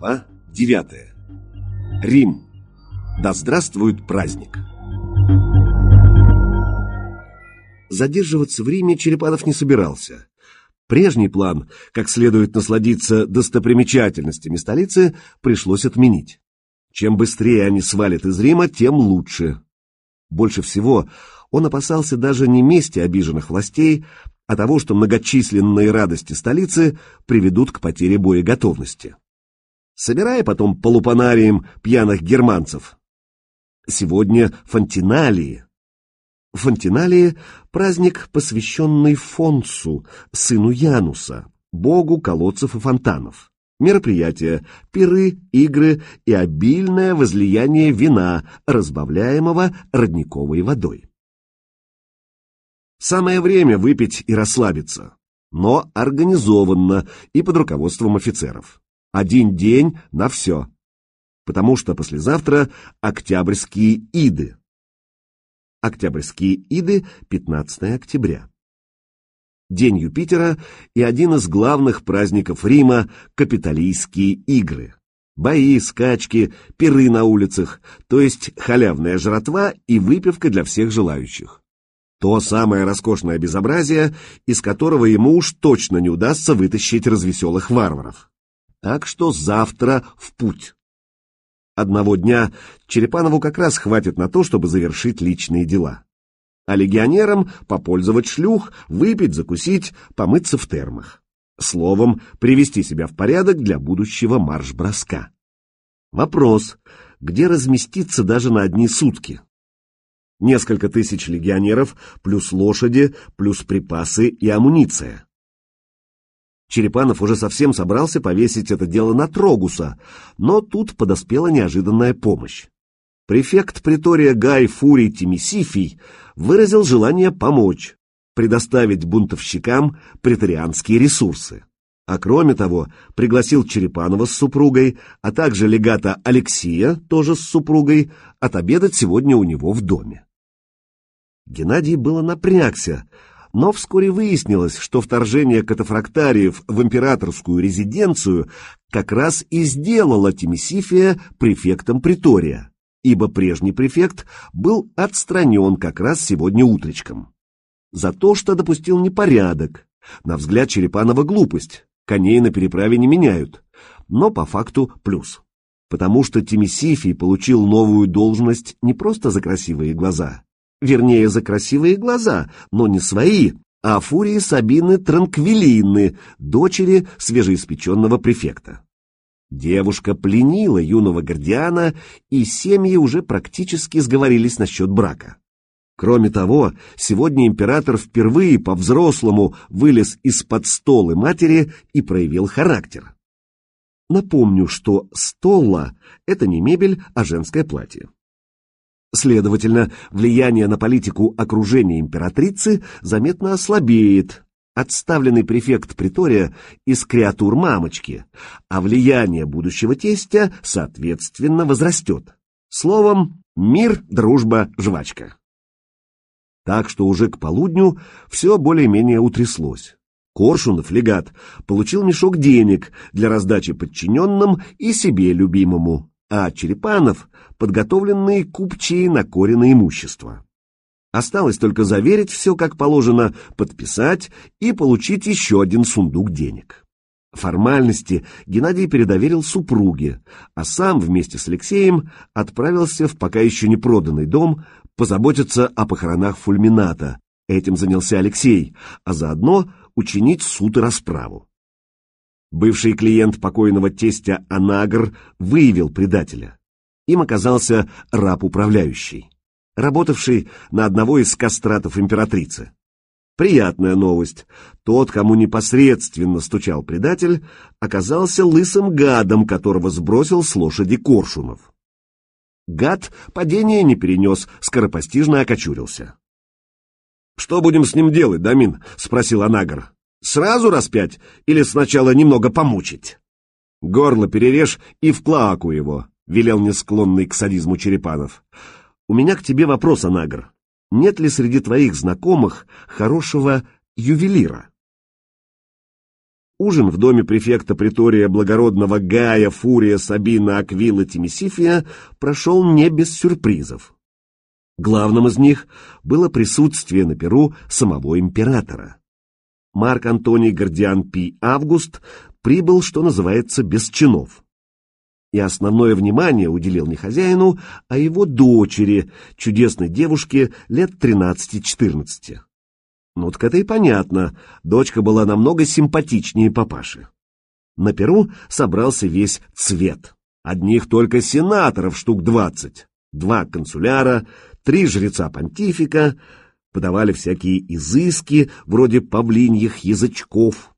Глава 9. Рим. Да здравствует праздник. Задерживаться в Риме Черепанов не собирался. Прежний план, как следует насладиться достопримечательностями столицы, пришлось отменить. Чем быстрее они свалят из Рима, тем лучше. Больше всего он опасался даже не мести обиженных властей, а того, что многочисленные радости столицы приведут к потере боеготовности. Собирая потом полупанарием пьяных германцев. Сегодня фонтиналии. Фонтиналии — праздник, посвященный Фонсу, сыну Януса, богу колодцев и фонтанов. Мероприятия, пиры, игры и обильное возлияние вина, разбавляемого родниковой водой. Самое время выпить и расслабиться, но организованно и под руководством офицеров. Один день на все. Потому что послезавтра Октябрьские иды. Октябрьские иды 15 октября. День Юпитера и один из главных праздников Рима – Капитолийские игры. Бои, скачки, пиры на улицах, то есть халявная жратва и выпивка для всех желающих. То самое роскошное безобразие, из которого ему уж точно не удастся вытащить развеселых варваров. Так что завтра в путь. Одного дня Черепанову как раз хватит на то, чтобы завершить личные дела. А легионерам попользовать шлюх, выпить, закусить, помыться в термах. Словом, привести себя в порядок для будущего марш-броска. Вопрос, где разместиться даже на одни сутки? Несколько тысяч легионеров, плюс лошади, плюс припасы и амуниция. Черепанов уже совсем собрался повесить это дело на Трогуса, но тут подоспела неожиданная помощь. Префект притория Гай Фурий Тимисифий выразил желание помочь, предоставить бунтовщикам претарианские ресурсы. А кроме того, пригласил Черепанова с супругой, а также легата Алексия, тоже с супругой, отобедать сегодня у него в доме. Геннадий было напрягся, но вскоре выяснилось, что вторжение катафрактариев в императорскую резиденцию как раз и сделало Тимисифия префектом притория, ибо прежний префект был отстранен как раз сегодня утречком. За то, что допустил непорядок, на взгляд Черепанова глупость, коней на переправе не меняют, но по факту плюс. Потому что Тимисифий получил новую должность не просто за красивые глаза, вернее, за красивые глаза, но не свои, а Фурии Сабины Транквилины, дочери свежеиспеченного префекта. Девушка пленила юного Гордиана, и семьи уже практически сговорились насчет брака. Кроме того, сегодня император впервые по-взрослому вылез из-под стола матери и проявил характер. Напомню, что столла — это не мебель, а женское платье. Следовательно, влияние на политику окружения императрицы заметно ослабеет. Отставленный префект притория из креатур мамочки, а влияние будущего тестя, соответственно, возрастет. Словом, мир, дружба, жвачка. Так что уже к полудню все более-менее утряслось. Коршунов, легат, получил мешок денег для раздачи подчиненным и себе любимому а Черепанов — подготовленные купчие на кореное имущество. Осталось только заверить все, как положено, подписать и получить еще один сундук денег. Формальности Геннадий передоверил супруге, а сам вместе с Алексеем отправился в пока еще не проданный дом позаботиться о похоронах Фульмината. Этим занялся Алексей, а заодно учинить суд и расправу. Бывший клиент покойного тестя Анагр выявил предателя. Им оказался раб-управляющий, работавший на одного из кастратов императрицы. Приятная новость. Тот, кому непосредственно стучал предатель, оказался лысым гадом, которого сбросил с лошади Коршунов. Гад падения не перенес, скоропостижно окочурился. «Что будем с ним делать, Дамин?» — спросил Анагр. Сразу распять или сначала немного помучить? Горло перережь и в клоаку его, велел не склонный к садизму Черепанов. У меня к тебе вопрос, Анагр. Нет ли среди твоих знакомых хорошего ювелира? Ужин в доме префекта притория благородного Гая Фурия Сабина Аквила Тимисифия прошел не без сюрпризов. Главным из них было присутствие на Перу самого императора. Марк Антоний Гордиан Пи Август прибыл, что называется, без чинов. И основное внимание уделил не хозяину, а его дочери, чудесной девушке лет 13-14. Ну так это и понятно, дочка была намного симпатичнее папаши. На Перу собрался весь цвет. Одних только сенаторов штук двадцать, два консуляра, три жреца-понтифика, подавали всякие изыски, вроде павлиньих язычков.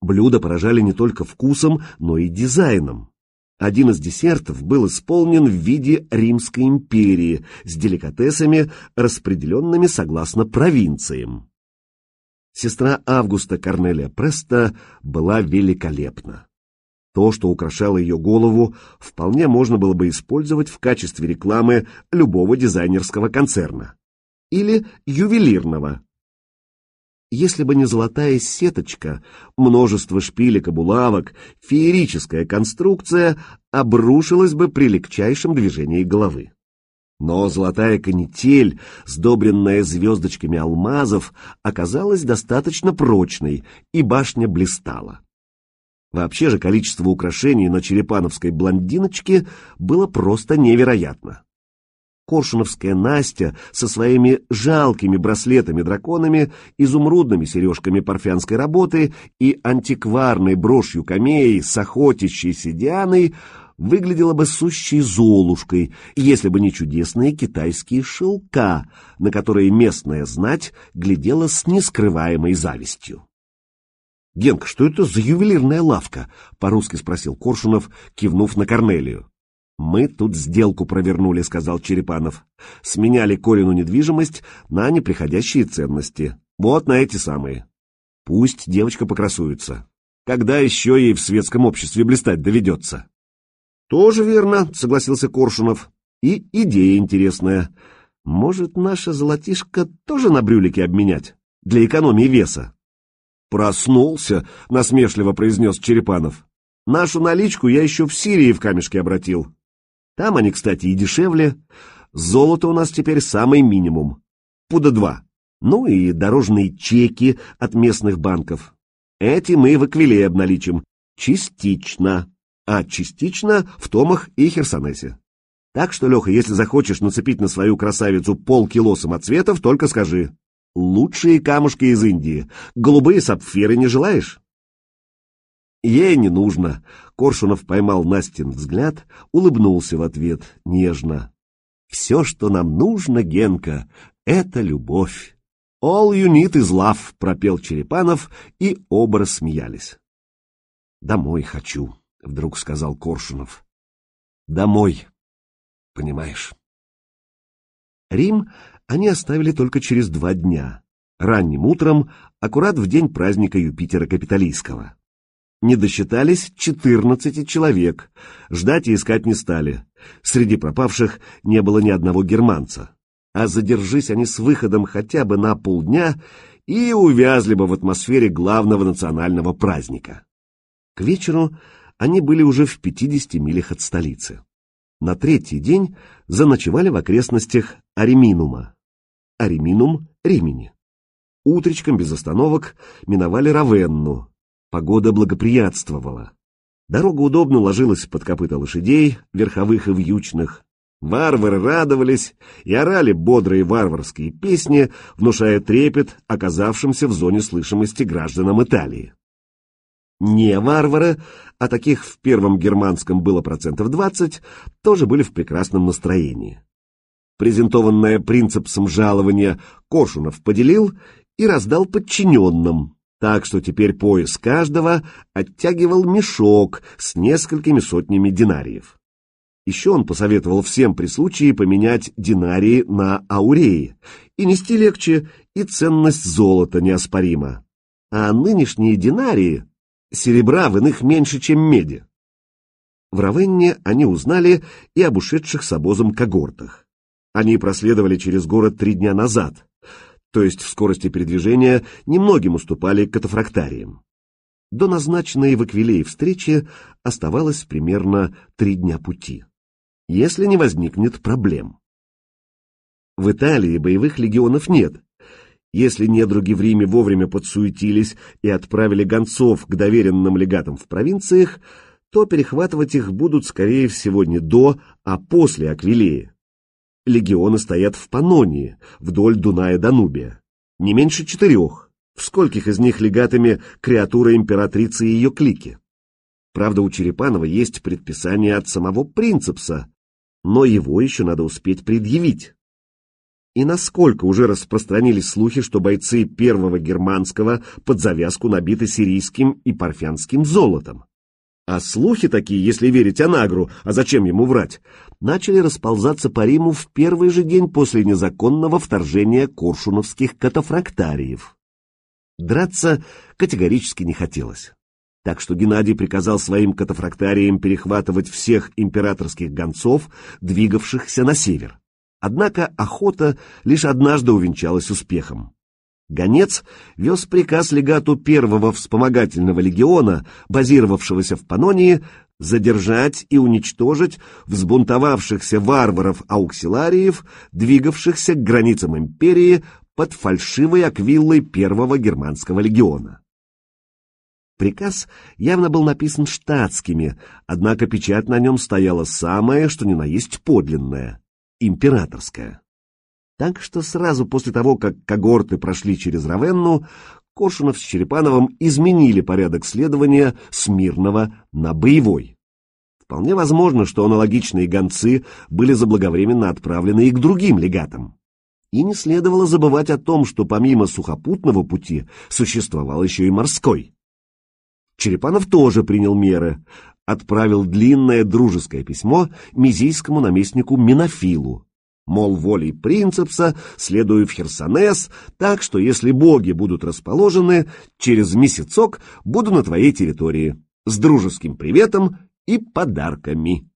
Блюда поражали не только вкусом, но и дизайном. Один из десертов был исполнен в виде Римской империи с деликатесами, распределенными согласно провинциям. Сестра Августа Корнелия Преста была великолепна. То, что украшало ее голову, вполне можно было бы использовать в качестве рекламы любого дизайнерского концерна. Или ювелирного. Если бы не золотая сеточка, множество шпилек и булавок, феерическая конструкция обрушилась бы при легчайшем движении головы. Но золотая канитель, сдобренная звездочками алмазов, оказалась достаточно прочной, и башня блистала. Вообще же количество украшений на черепановской блондиночке было просто невероятно. Коршуновская Настя со своими жалкими браслетами-драконами, изумрудными сережками парфянской работы и антикварной брошью камеи с охотящейся Дианой выглядела бы сущей золушкой, если бы не чудесные китайские шелка, на которые местная знать глядела с нескрываемой завистью. «Генка, что это за ювелирная лавка?» — по-русски спросил Коршунов, кивнув на Корнелию. «Мы тут сделку провернули», — сказал Черепанов. «Сменяли Корину недвижимость на неприходящие ценности. Вот на эти самые. Пусть девочка покрасуется. Когда еще ей в светском обществе блистать доведется?» «Тоже верно», — согласился Коршунов. «И идея интересная. Может, наша золотишко тоже на брюлике обменять? Для экономии веса?» «Проснулся», — насмешливо произнес Черепанов. «Нашу наличку я еще в Сирии в камешке обратил. Там они, кстати, и дешевле. Золото у нас теперь самый минимум. Пуда два. Ну и дорожные чеки от местных банков. Эти мы в Аквиле обналичим. Частично а частично в Томах и Херсонесе. Так что, Леха, если захочешь нацепить на свою красавицу полкило самоцветов, только скажи. Лучшие камушки из Индии. Голубые сапфиры не желаешь? Ей не нужно. Коршунов поймал Настин взгляд, улыбнулся в ответ нежно. Все, что нам нужно, Генка, это любовь. All you need is love, пропел Черепанов, и оба рассмеялись. Домой хочу вдруг сказал Коршунов. Домой, понимаешь? Рим они оставили только через два дня, ранним утром, аккурат в день праздника Юпитера Капитолийского. Не досчитались четырнадцати человек, ждать и искать не стали. Среди пропавших не было ни одного германца. А задержись они с выходом хотя бы на полдня, и увязли бы в атмосфере главного национального праздника. К вечеру они были уже в 50 милях от столицы. На третий день заночевали в окрестностях Ареминума. Ареминум — Римени. Утречком без остановок миновали Равенну. Погода благоприятствовала. Дорога удобно ложилась под копыта лошадей, верховых и вьючных. Варвары радовались и орали бодрые варварские песни, внушая трепет оказавшимся в зоне слышимости гражданам Италии. Не варвары, а таких в первом германском было процентов 20, тоже были в прекрасном настроении. Презентованное принципсом жалования Коршунов поделил и раздал подчиненным, так что теперь пояс каждого оттягивал мешок с несколькими сотнями динариев. Еще он посоветовал всем при случае поменять динарии на ауреи, и нести легче, и ценность золота неоспорима. А нынешние динарии серебра в иных меньше, чем меди. В Равенне они узнали и об ушедших с обозом когортах. Они проследовали через город три дня назад, то есть в скорости передвижения немногим уступали катафрактариям. До назначенной в Аквилее встречи оставалось примерно три дня пути, если не возникнет проблем. В Италии боевых легионов нет. Если недруги в Риме вовремя подсуетились и отправили гонцов к доверенным легатам в провинциях, то перехватывать их будут, скорее всего, не до, а после Аквилеи. Легионы стоят в Панонии, вдоль Дуная-Данубия. Не меньше четырех в скольких из них легатами креатура императрицы и ее клики. Правда, у Черепанова есть предписание от самого принципса, но его еще надо успеть предъявить. И насколько уже распространились слухи, что бойцы первого германского под завязку набиты сирийским и парфянским золотом. А слухи такие, если верить Анагру, а зачем ему врать, начали расползаться по Риму в первый же день после незаконного вторжения коршуновских катафрактариев. Драться категорически не хотелось. Так что Геннадий приказал своим катафрактариям перехватывать всех императорских гонцов, двигавшихся на север. Однако охота лишь однажды увенчалась успехом. Гонец вез приказ легату первого вспомогательного легиона, базировавшегося в Панонии, задержать и уничтожить взбунтовавшихся варваров-ауксилариев, двигавшихся к границам империи под фальшивой аквиллой первого германского легиона. Приказ явно был написан штатскими, однако печать на нем стояла самая, что ни на есть подлинная, императорская. Так что сразу после того, как когорты прошли через Равенну, Коршунов с Черепановым изменили порядок следования с мирного на боевой. Вполне возможно, что аналогичные гонцы были заблаговременно отправлены и к другим легатам. И не следовало забывать о том, что помимо сухопутного пути существовал еще и морской. Черепанов тоже принял меры, отправил длинное дружеское письмо мизийскому наместнику Минофилу, мол, волей принцепса следую в Херсонес, так что если боги будут расположены, через месяцок буду на твоей территории, с дружеским приветом и подарками.